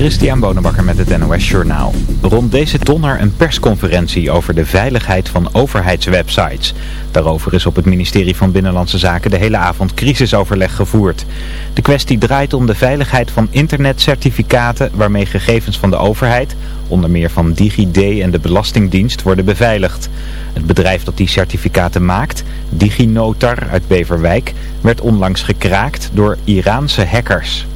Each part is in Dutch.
Christian Bonenbakker met het NOS Journaal. Rond deze donner een persconferentie over de veiligheid van overheidswebsites. Daarover is op het ministerie van Binnenlandse Zaken de hele avond crisisoverleg gevoerd. De kwestie draait om de veiligheid van internetcertificaten waarmee gegevens van de overheid, onder meer van DigiD en de Belastingdienst, worden beveiligd. Het bedrijf dat die certificaten maakt, DigiNotar uit Beverwijk, werd onlangs gekraakt door Iraanse hackers.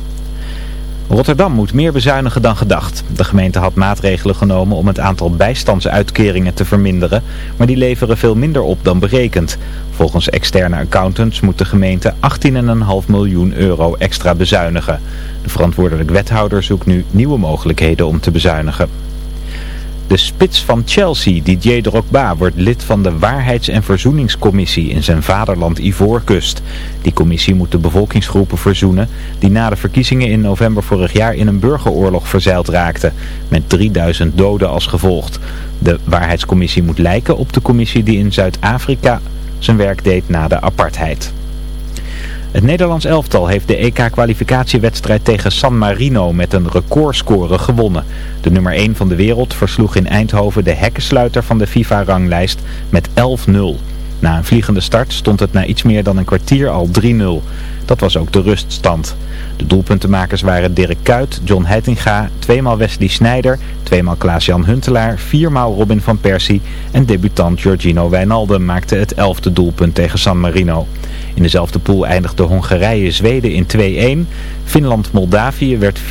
Rotterdam moet meer bezuinigen dan gedacht. De gemeente had maatregelen genomen om het aantal bijstandsuitkeringen te verminderen, maar die leveren veel minder op dan berekend. Volgens externe accountants moet de gemeente 18,5 miljoen euro extra bezuinigen. De verantwoordelijk wethouder zoekt nu nieuwe mogelijkheden om te bezuinigen. De spits van Chelsea, Didier Drogba, wordt lid van de Waarheids- en Verzoeningscommissie in zijn vaderland Ivoorkust. Die commissie moet de bevolkingsgroepen verzoenen die na de verkiezingen in november vorig jaar in een burgeroorlog verzeild raakten, met 3000 doden als gevolg. De Waarheidscommissie moet lijken op de commissie die in Zuid-Afrika zijn werk deed na de apartheid. Het Nederlands elftal heeft de EK-kwalificatiewedstrijd tegen San Marino met een recordscore gewonnen. De nummer 1 van de wereld versloeg in Eindhoven de hekkensluiter van de FIFA-ranglijst met 11-0. Na een vliegende start stond het na iets meer dan een kwartier al 3-0. Dat was ook de ruststand. De doelpuntenmakers waren Dirk Kuyt, John Heitinga, tweemaal Wesley Sneijder, tweemaal Klaas-Jan Huntelaar, viermaal Robin van Persie en debutant Giorgino Wijnaldum maakte het elfde doelpunt tegen San Marino. In dezelfde pool eindigde Hongarije-Zweden in 2-1, Finland-Moldavië werd 4-1.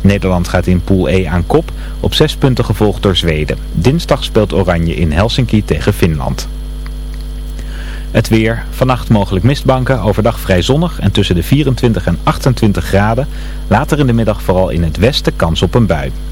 Nederland gaat in pool E aan kop, op zes punten gevolgd door Zweden. Dinsdag speelt Oranje in Helsinki tegen Finland. Het weer, vannacht mogelijk mistbanken, overdag vrij zonnig en tussen de 24 en 28 graden. Later in de middag vooral in het westen kans op een bui.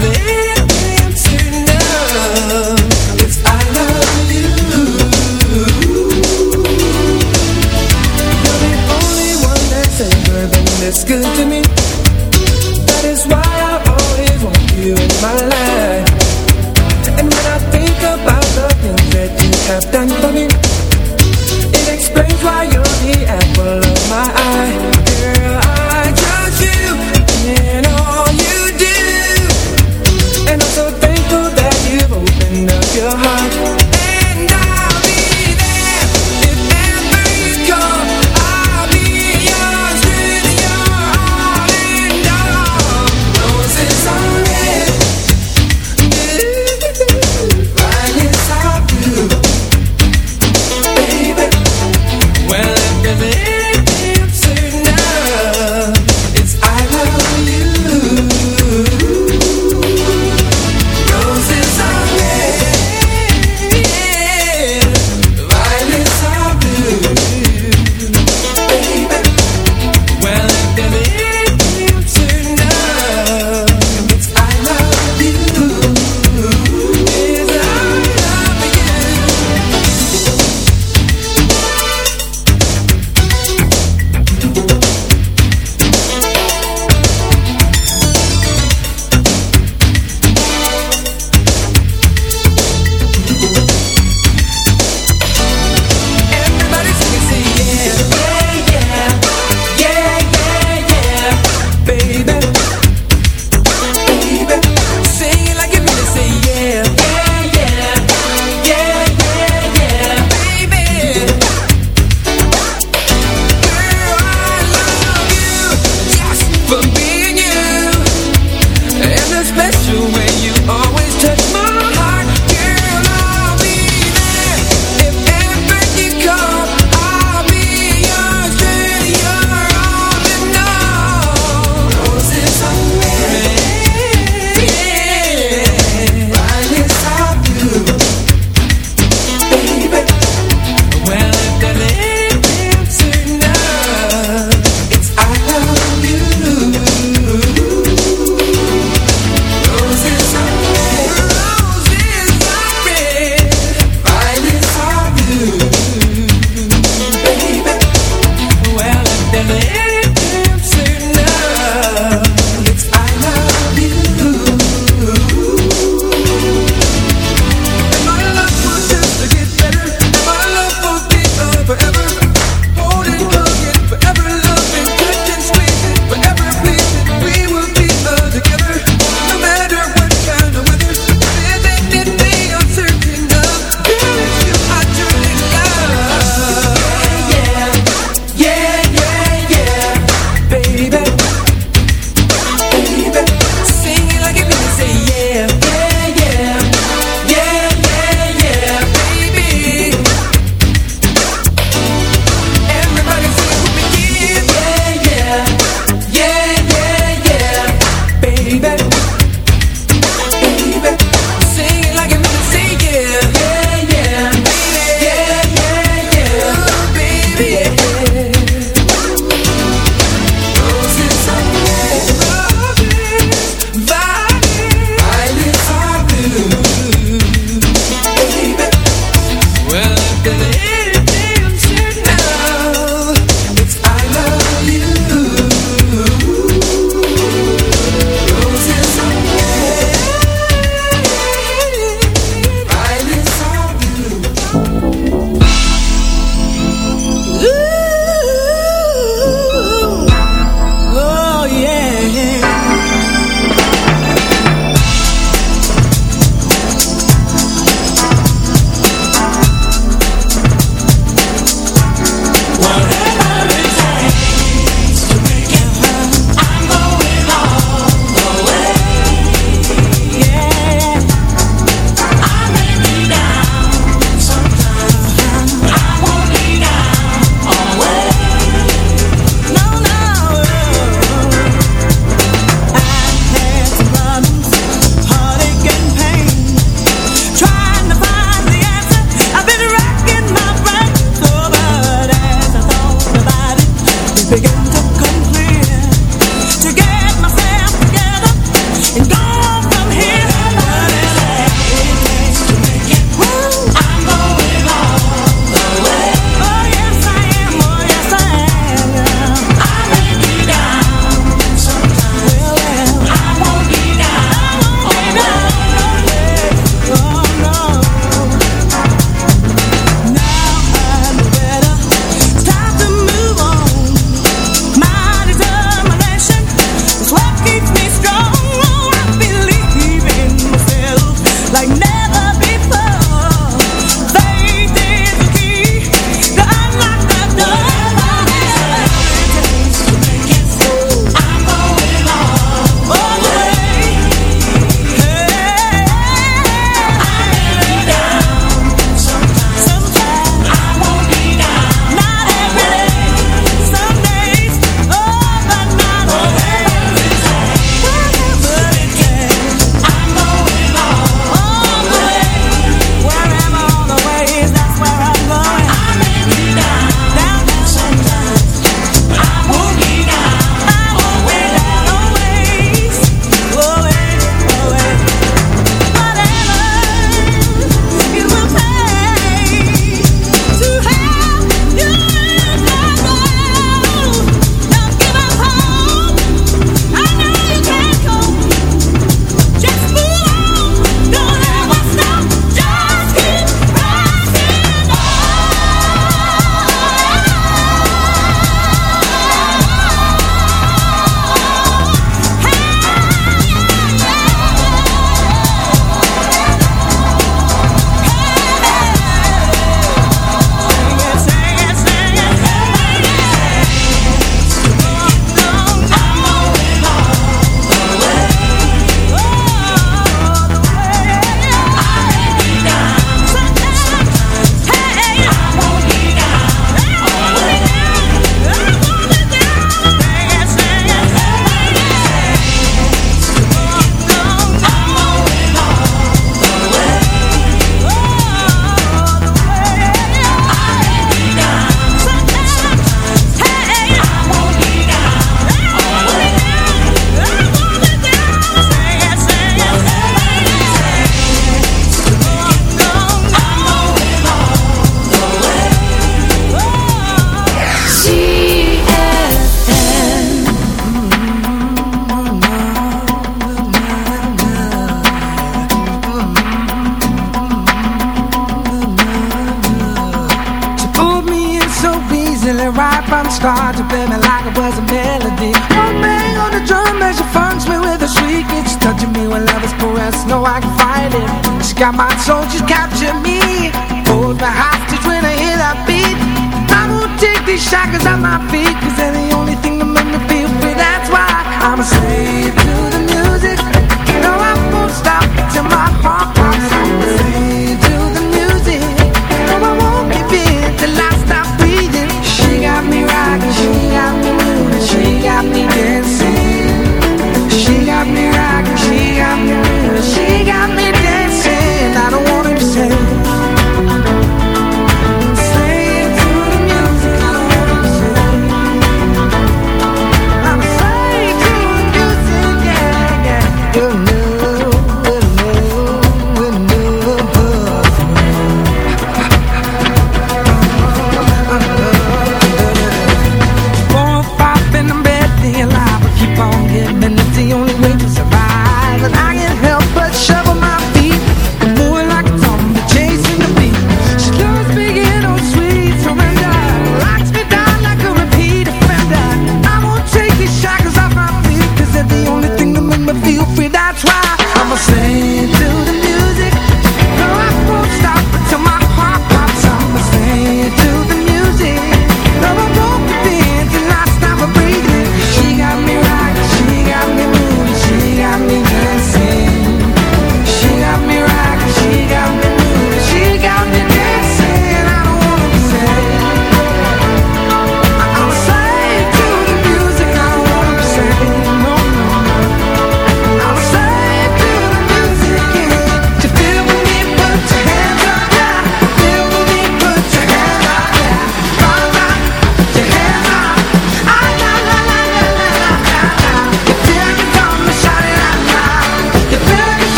me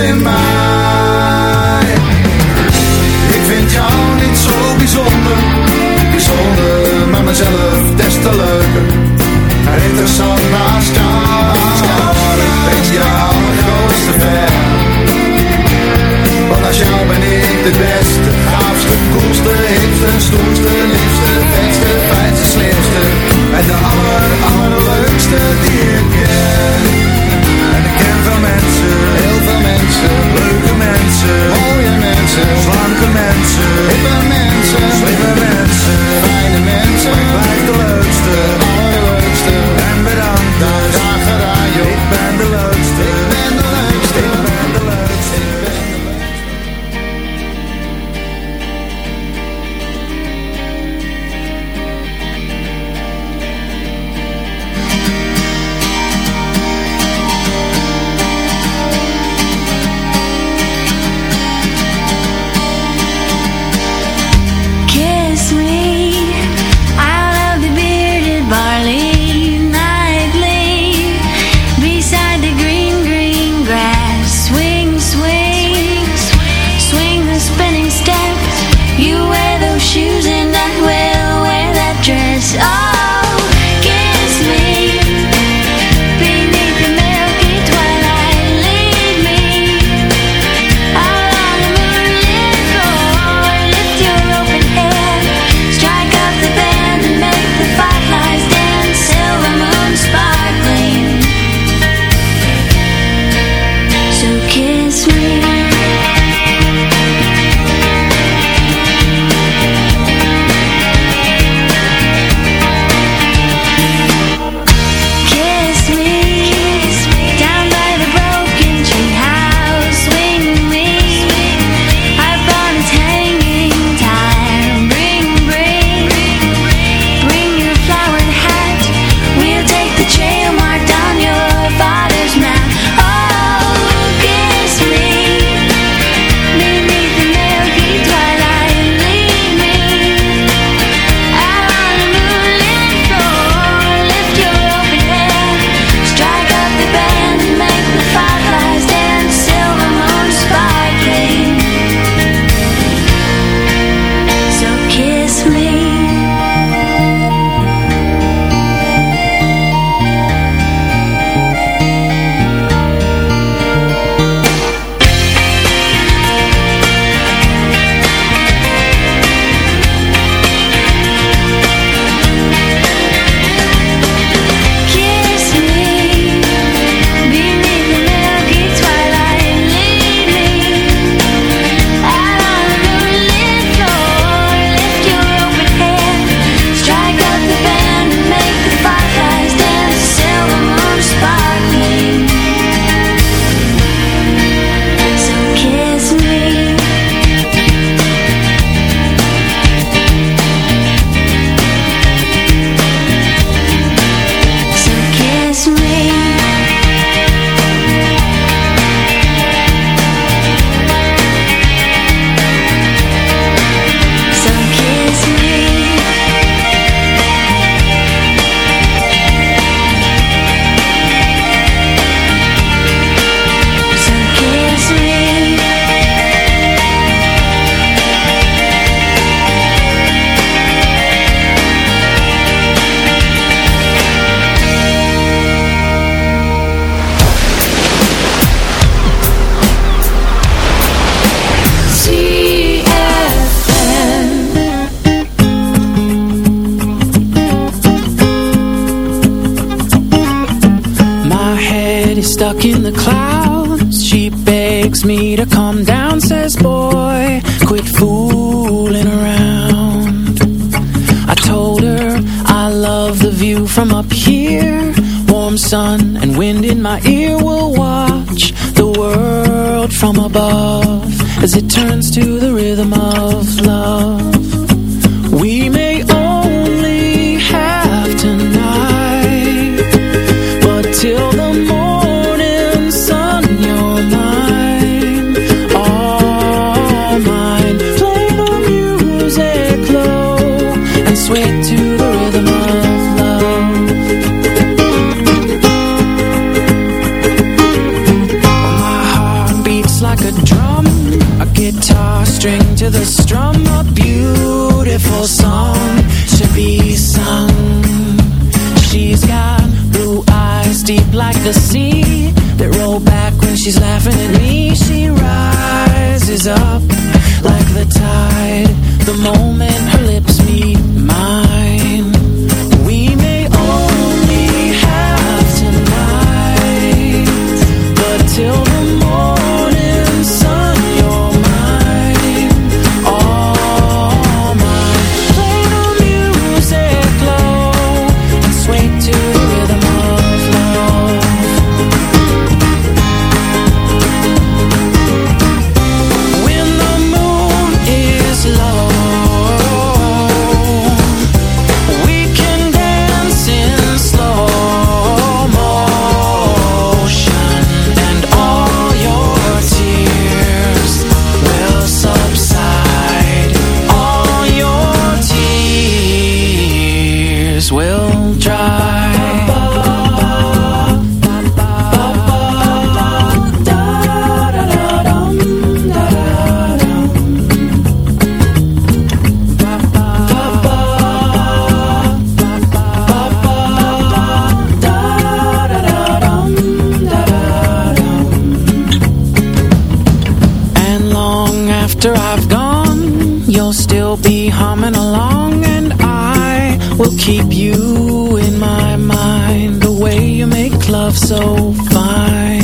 in my Fine.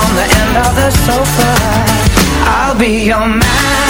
on the end of the sofa. I'll be your man.